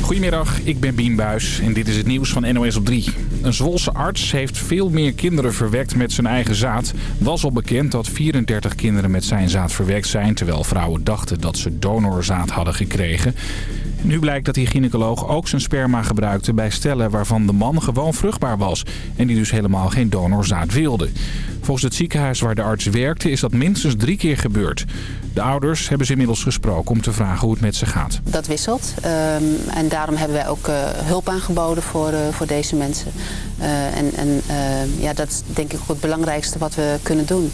Goedemiddag, ik ben Bien Buis en dit is het nieuws van NOS op 3. Een Zwolse arts heeft veel meer kinderen verwekt met zijn eigen zaad. Was al bekend dat 34 kinderen met zijn zaad verwekt zijn... terwijl vrouwen dachten dat ze donorzaad hadden gekregen. Nu blijkt dat die gynaecoloog ook zijn sperma gebruikte bij stellen waarvan de man gewoon vruchtbaar was. En die dus helemaal geen donorzaad wilde. Volgens het ziekenhuis waar de arts werkte is dat minstens drie keer gebeurd. De ouders hebben ze inmiddels gesproken om te vragen hoe het met ze gaat. Dat wisselt ehm, en daarom hebben wij ook uh, hulp aangeboden voor, uh, voor deze mensen. Uh, en en ja, dat is denk ik ook het belangrijkste wat we kunnen doen.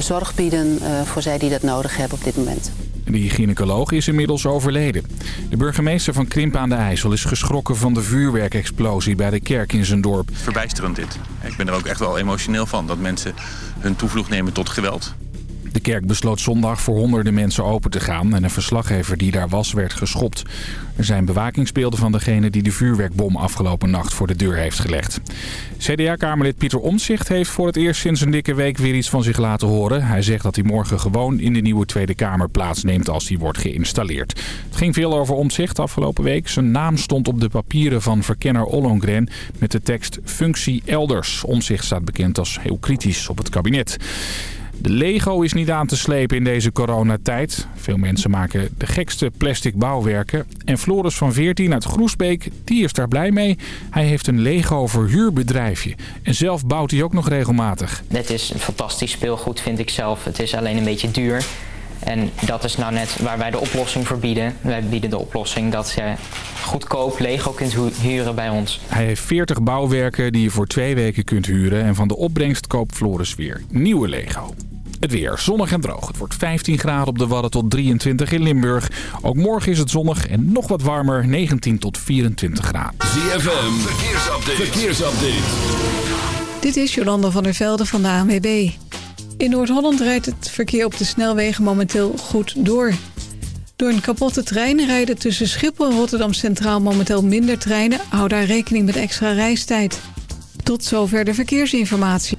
zorg bieden voor zij die dat nodig hebben op dit moment. Die gynaecoloog is inmiddels overleden. De burgemeester van Krimp aan de IJssel is geschrokken van de vuurwerkexplosie bij de kerk in zijn dorp. Verbijsterend dit. Ik ben er ook echt wel emotioneel van dat mensen hun toevlucht nemen tot geweld. De kerk besloot zondag voor honderden mensen open te gaan en een verslaggever die daar was werd geschopt. Er zijn bewakingsbeelden van degene die de vuurwerkbom afgelopen nacht voor de deur heeft gelegd. CDA-kamerlid Pieter Omtzigt heeft voor het eerst sinds een dikke week weer iets van zich laten horen. Hij zegt dat hij morgen gewoon in de nieuwe Tweede Kamer plaatsneemt als hij wordt geïnstalleerd. Het ging veel over Omtzigt afgelopen week. Zijn naam stond op de papieren van verkenner Ollongren met de tekst functie elders. Omtzigt staat bekend als heel kritisch op het kabinet. De Lego is niet aan te slepen in deze coronatijd. Veel mensen maken de gekste plastic bouwwerken. En Floris van 14 uit Groesbeek, die is daar blij mee. Hij heeft een Lego verhuurbedrijfje. En zelf bouwt hij ook nog regelmatig. Het is een fantastisch speelgoed vind ik zelf. Het is alleen een beetje duur. En dat is nou net waar wij de oplossing voor bieden. Wij bieden de oplossing dat je goedkoop Lego kunt huren bij ons. Hij heeft 40 bouwwerken die je voor twee weken kunt huren. En van de opbrengst koopt Floris weer nieuwe Lego. Het weer zonnig en droog. Het wordt 15 graden op de Wadden tot 23 in Limburg. Ook morgen is het zonnig en nog wat warmer, 19 tot 24 graden. ZFM, verkeersupdate. verkeersupdate. Dit is Jolanda van der Velde van de ANWB. In Noord-Holland rijdt het verkeer op de snelwegen momenteel goed door. Door een kapotte trein rijden tussen Schiphol en Rotterdam Centraal momenteel minder treinen. Hou daar rekening met extra reistijd. Tot zover de verkeersinformatie.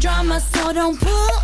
drama, so don't pull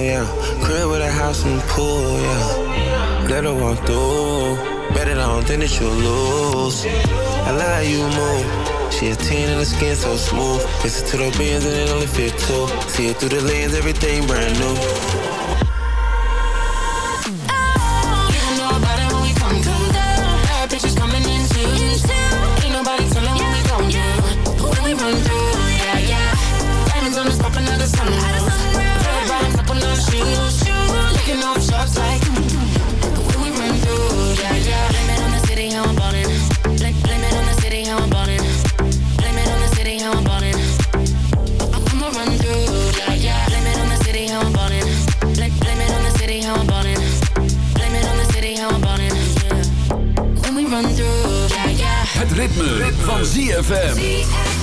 yeah. Crib with a house and pool, yeah. Let her walk through. Bet it on, then that you lose. I love how you move. She a 10 and the skin so smooth. Listen to the bands and it only fit two. See it through the lens, everything brand new. When we run through, yeah, yeah. Taking off shots like when we run through, yeah, yeah. Blame it on the city, how I'm ballin'. Blame, blame it on the city, how I'm ballin'. Blame it on the city, how I'm ballin'. I'ma run through, yeah, yeah. Blame it on the city, how I'm ballin'. Blame, blame it on the city, how I'm ballin'. Blame it on the city, how I'm ballin'. Yeah. When we run through, yeah, yeah. Het ritme, ritme. van ZFM.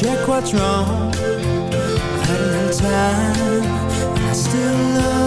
check what's wrong. I had a little time, and I still love.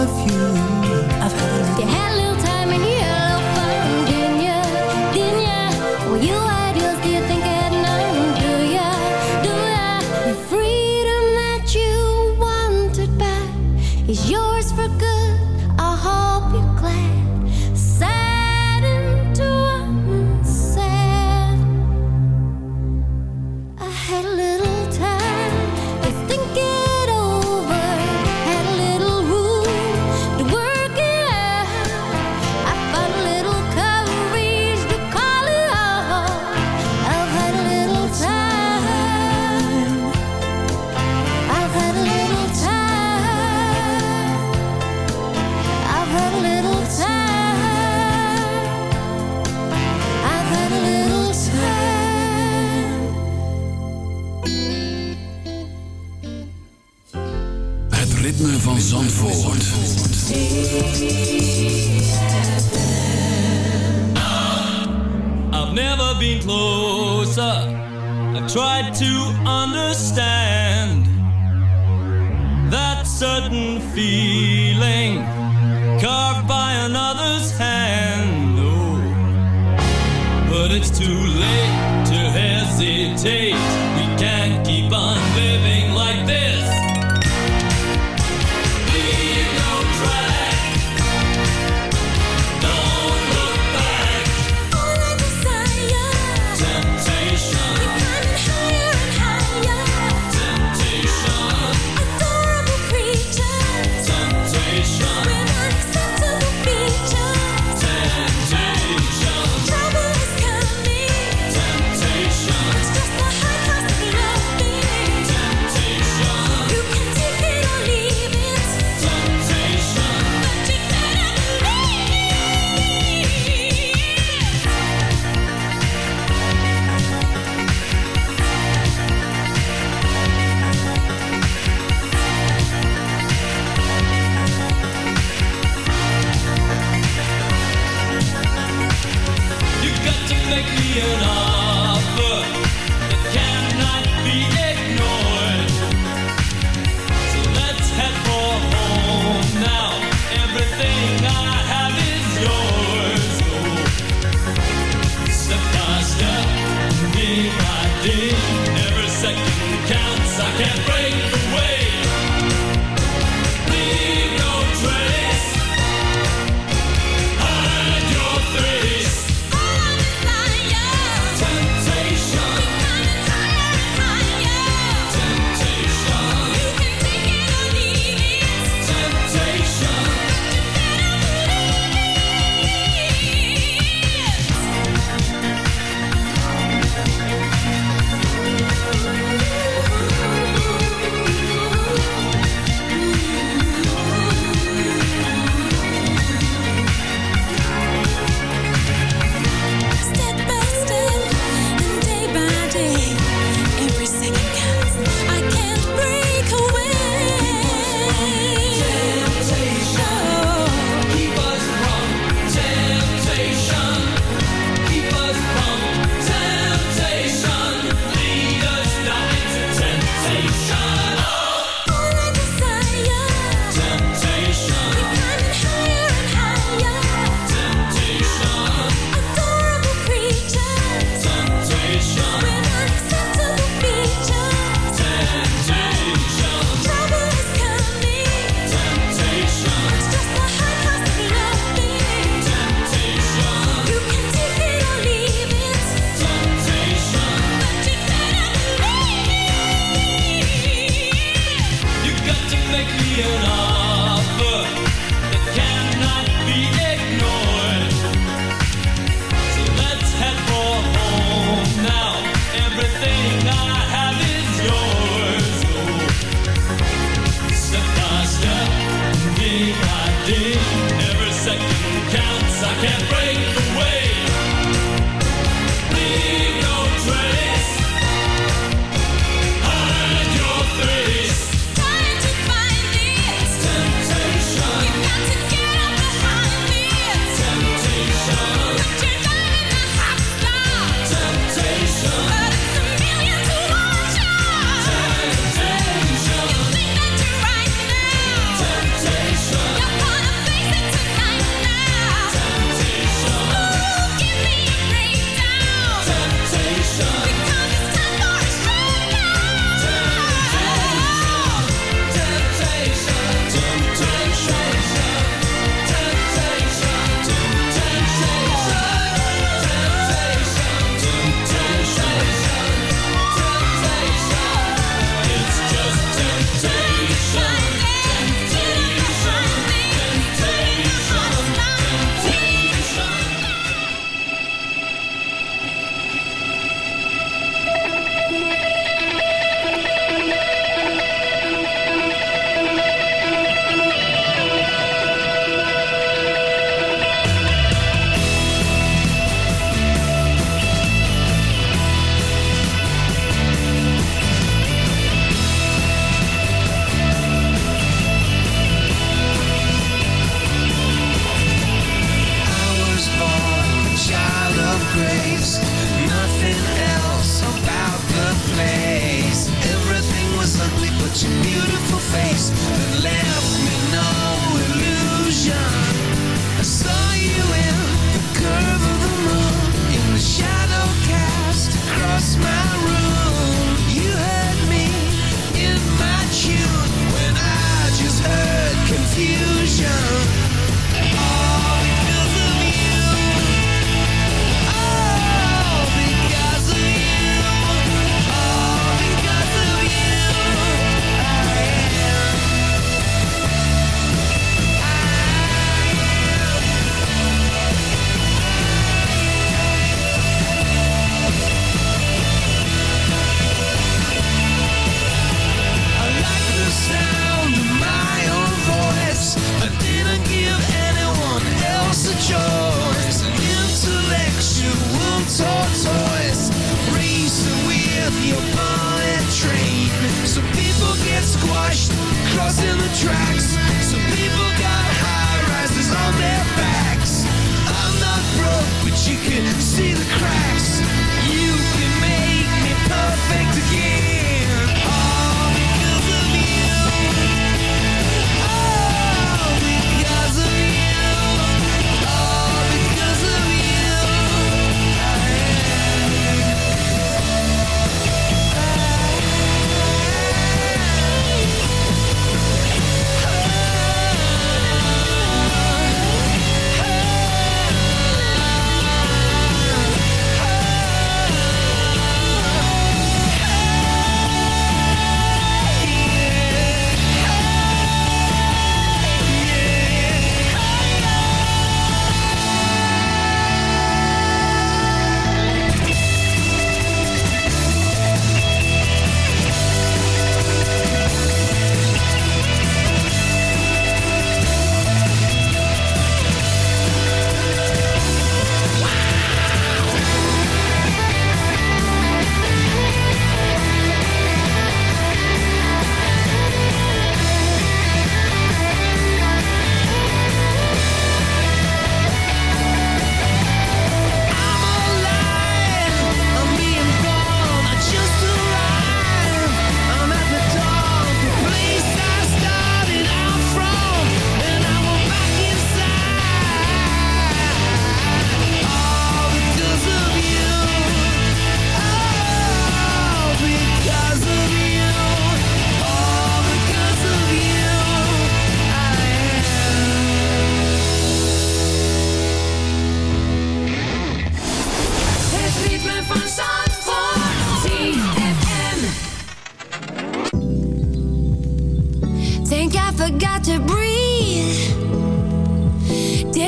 understand that certain feeling carved by another's hand. Oh, but it's too late to hesitate.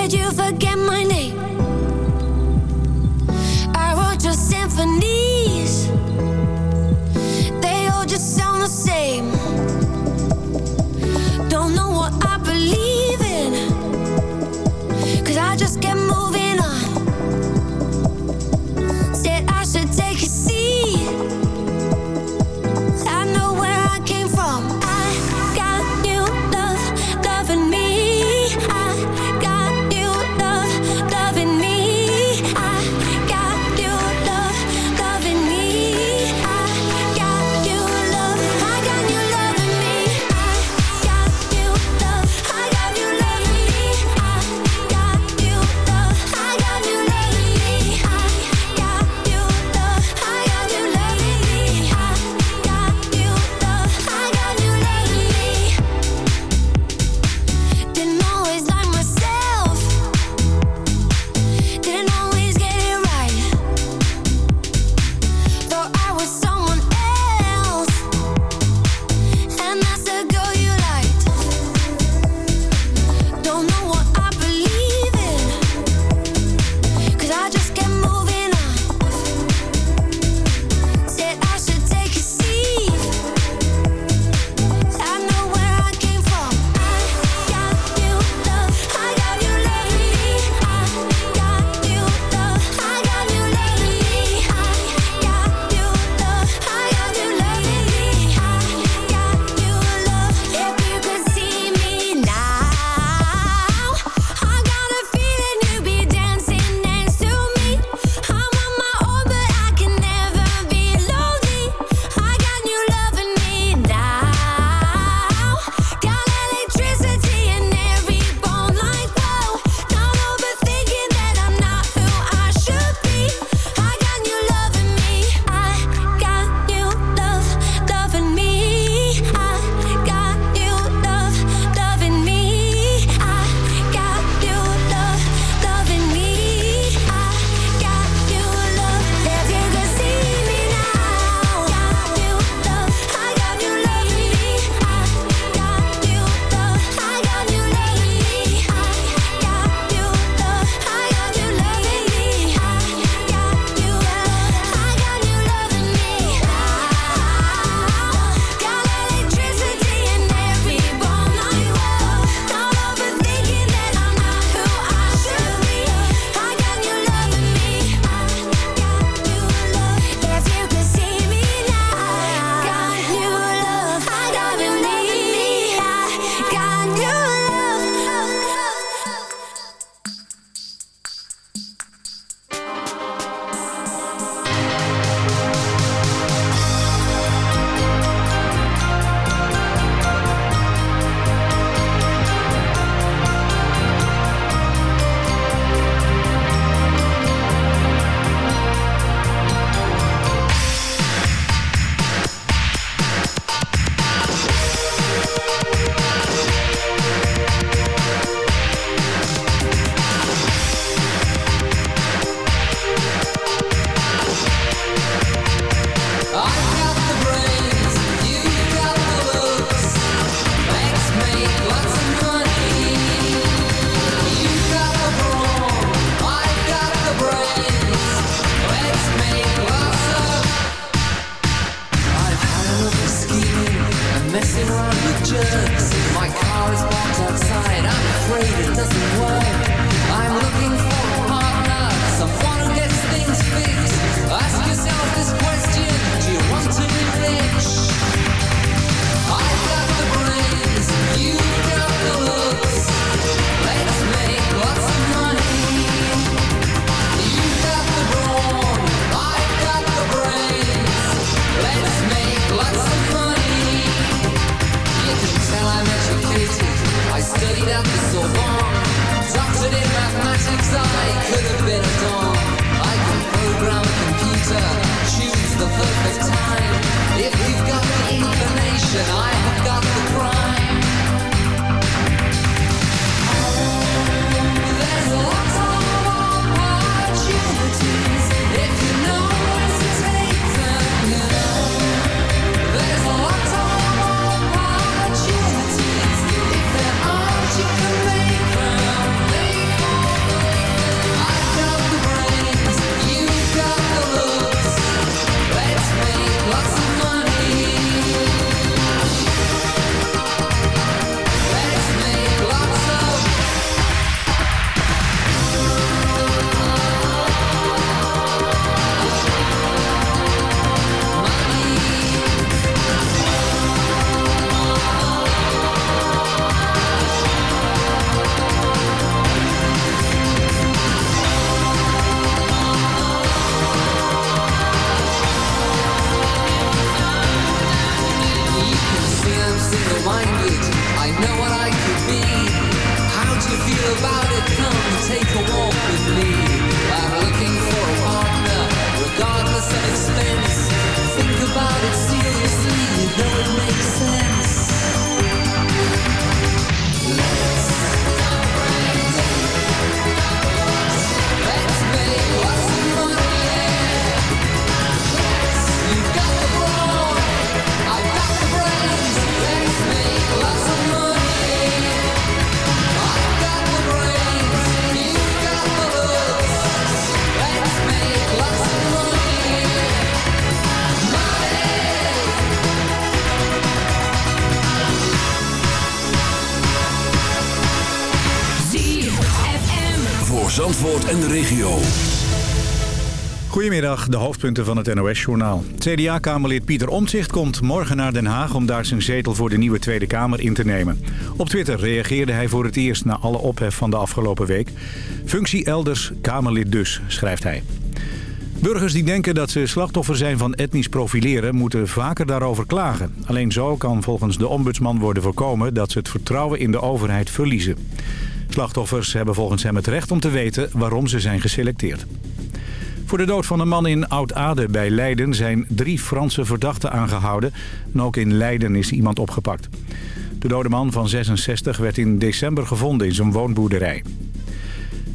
Did you forget my name? I wrote your symphonies. Goedemiddag, de hoofdpunten van het NOS-journaal. CDA-kamerlid Pieter Omtzigt komt morgen naar Den Haag... om daar zijn zetel voor de nieuwe Tweede Kamer in te nemen. Op Twitter reageerde hij voor het eerst na alle ophef van de afgelopen week. Functie elders, Kamerlid dus, schrijft hij. Burgers die denken dat ze slachtoffer zijn van etnisch profileren... moeten vaker daarover klagen. Alleen zo kan volgens de ombudsman worden voorkomen... dat ze het vertrouwen in de overheid verliezen. Slachtoffers hebben volgens hem het recht om te weten waarom ze zijn geselecteerd. Voor de dood van een man in Oud-Ade bij Leiden zijn drie Franse verdachten aangehouden. En ook in Leiden is iemand opgepakt. De dode man van 66 werd in december gevonden in zijn woonboerderij.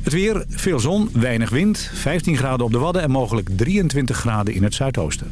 Het weer, veel zon, weinig wind, 15 graden op de Wadden en mogelijk 23 graden in het zuidoosten.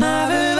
Maar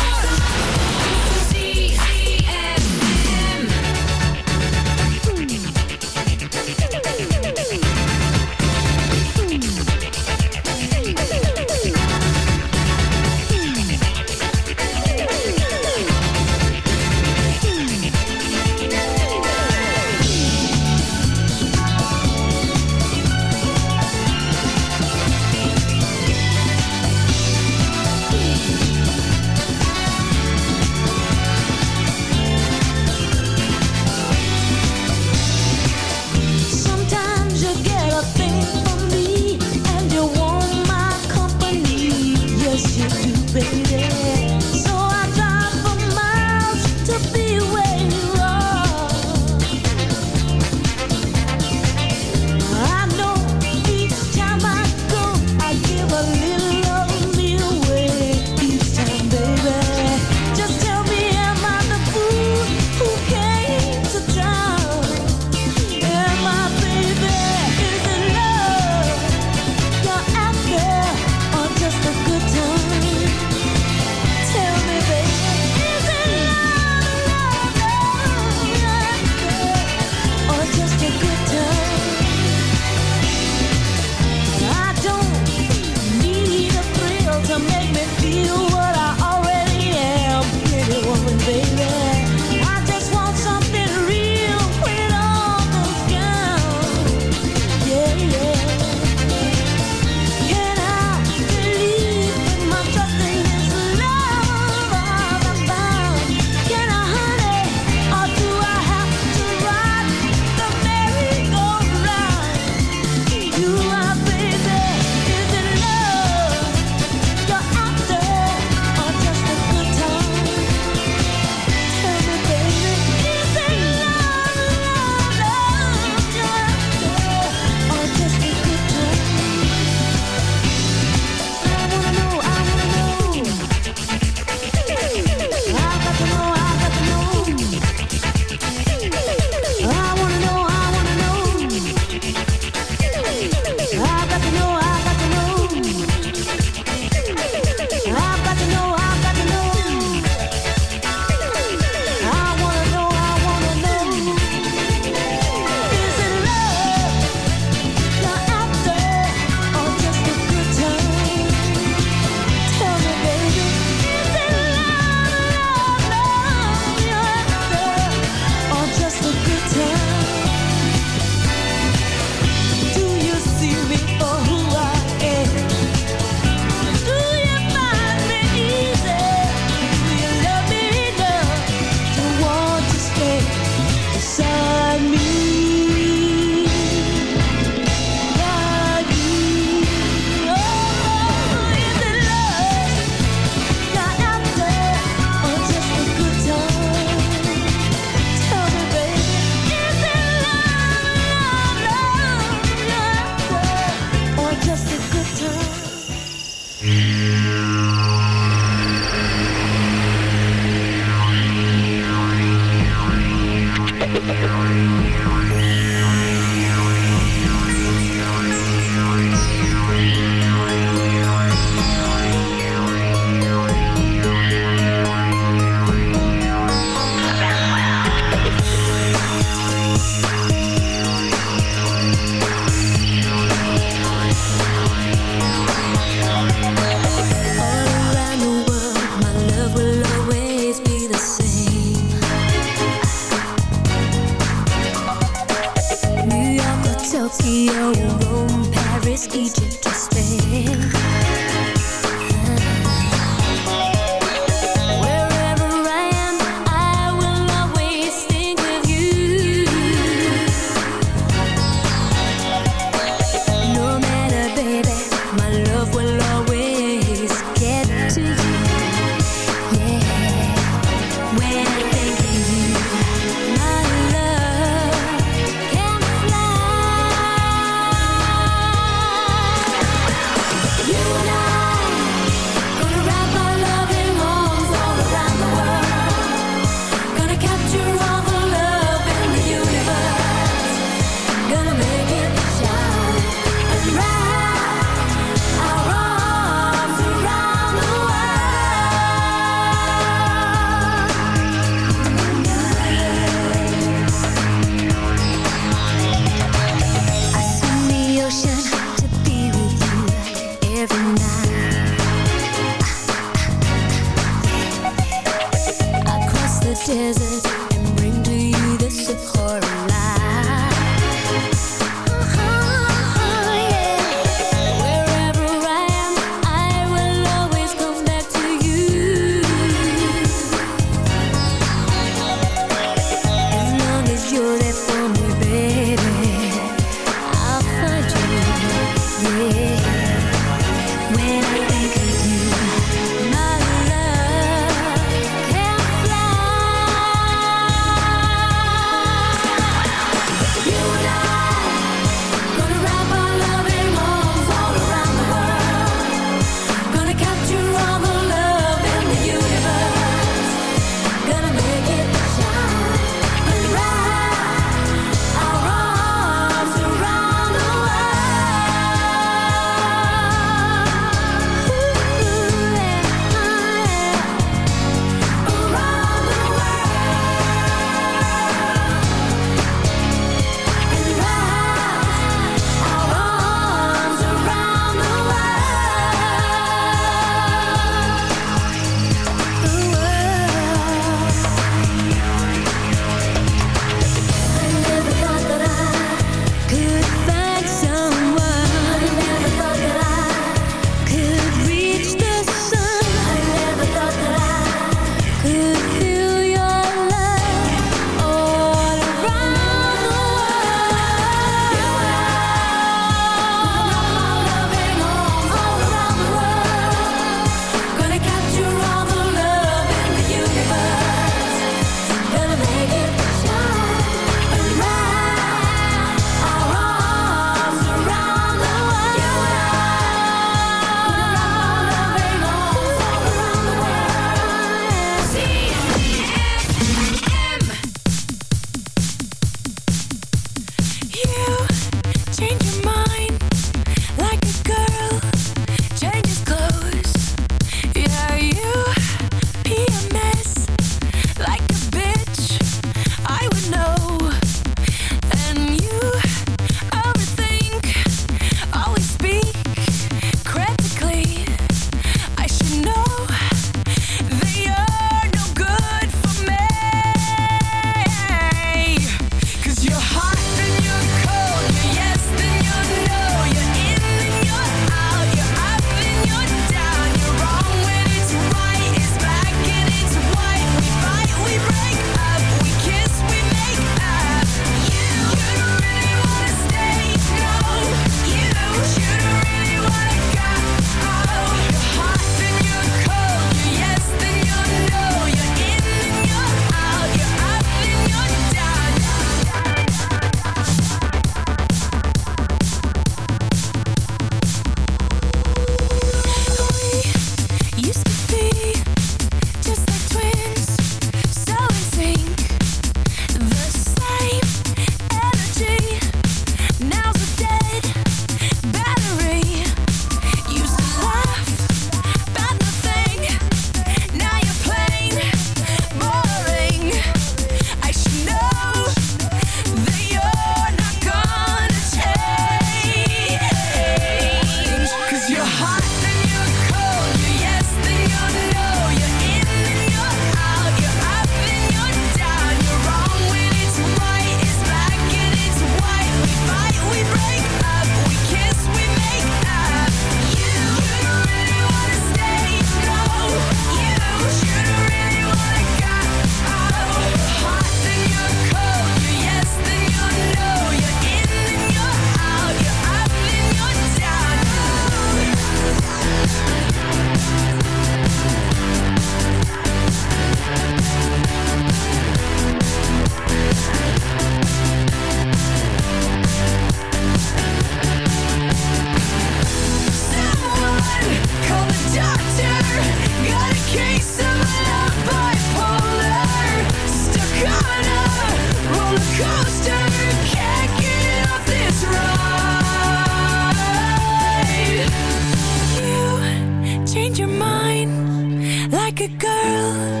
a girl.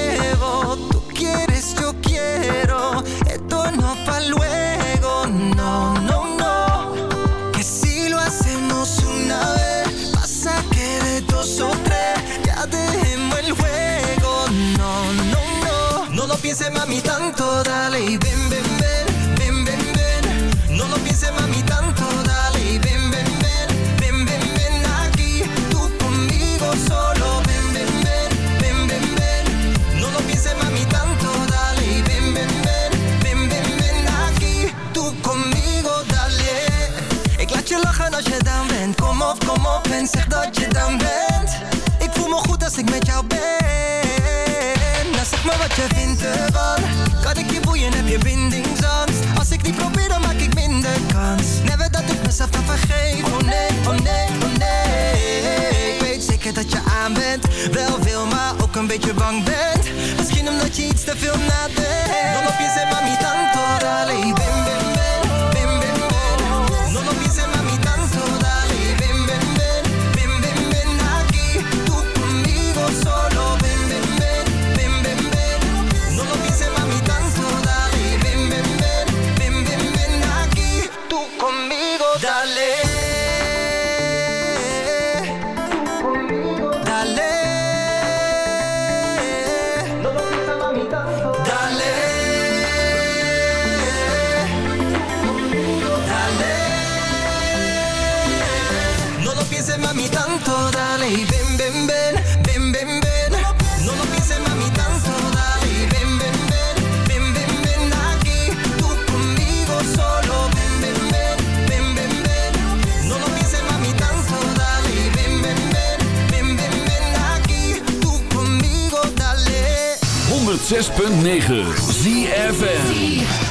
106.9 ZFN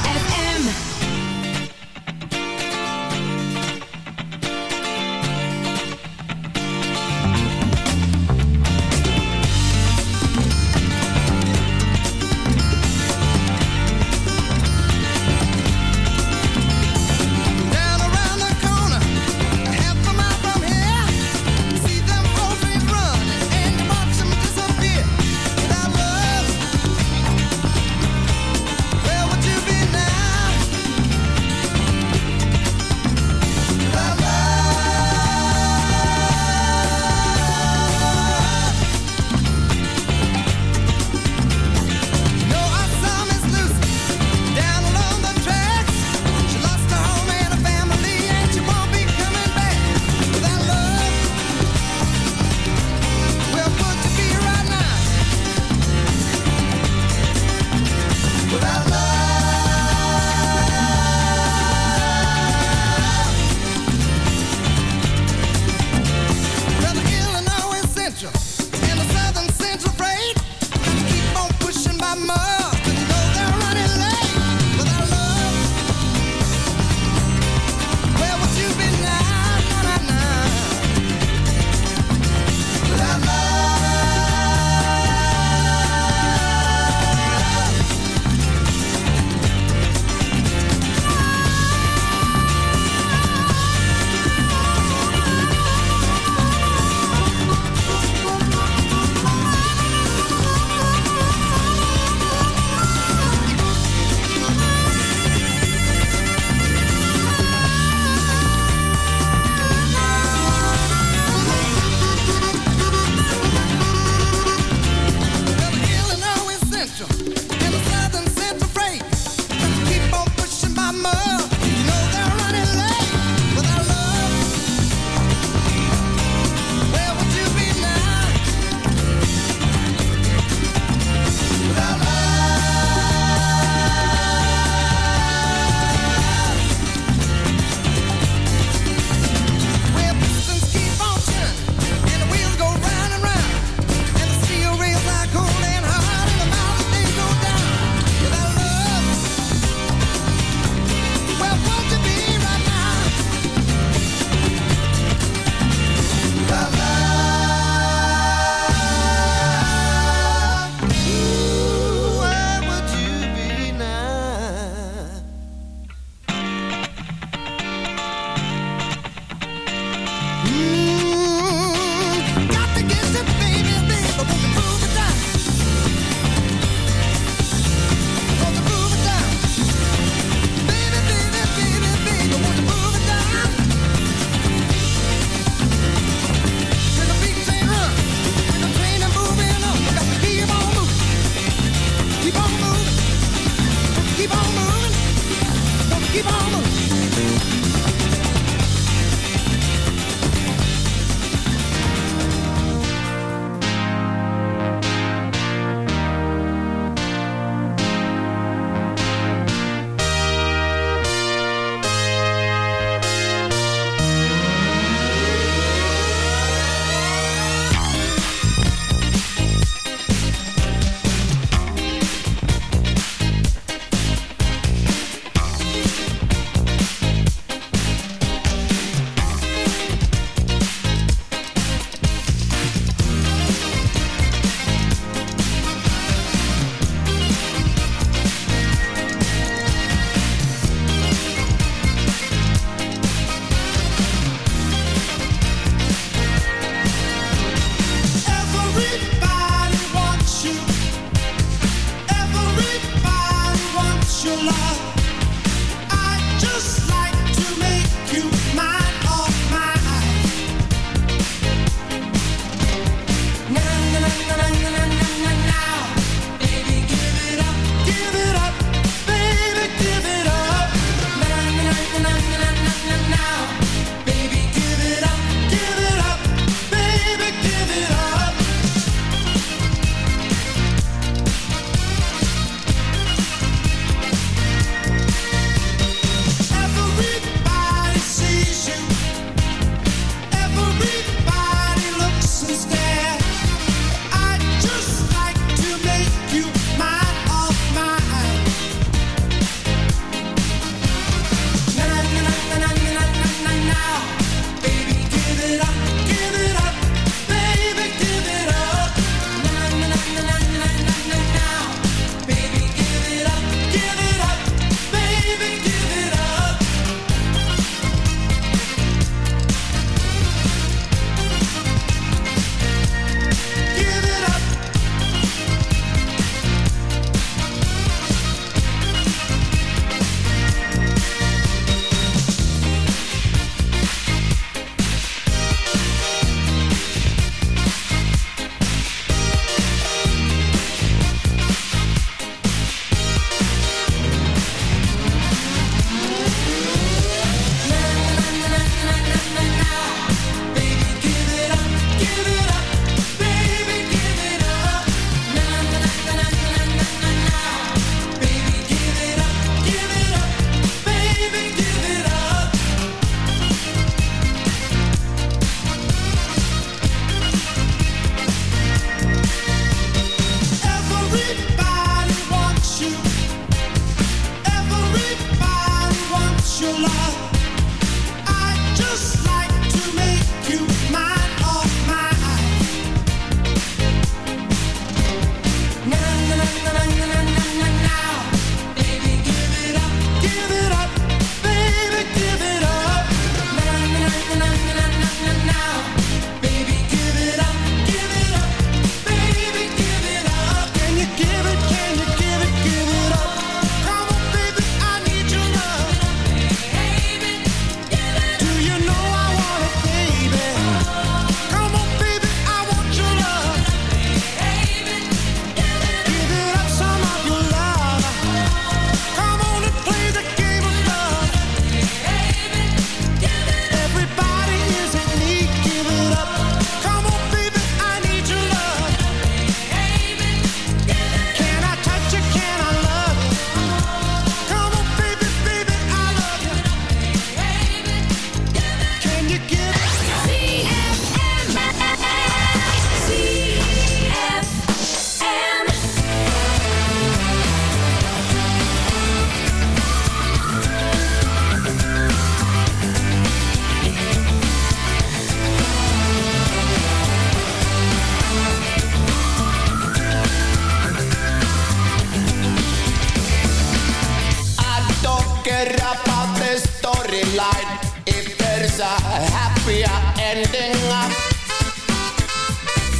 better about the storyline if there's a happier ending. Uh,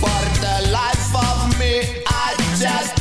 for the life of me, I just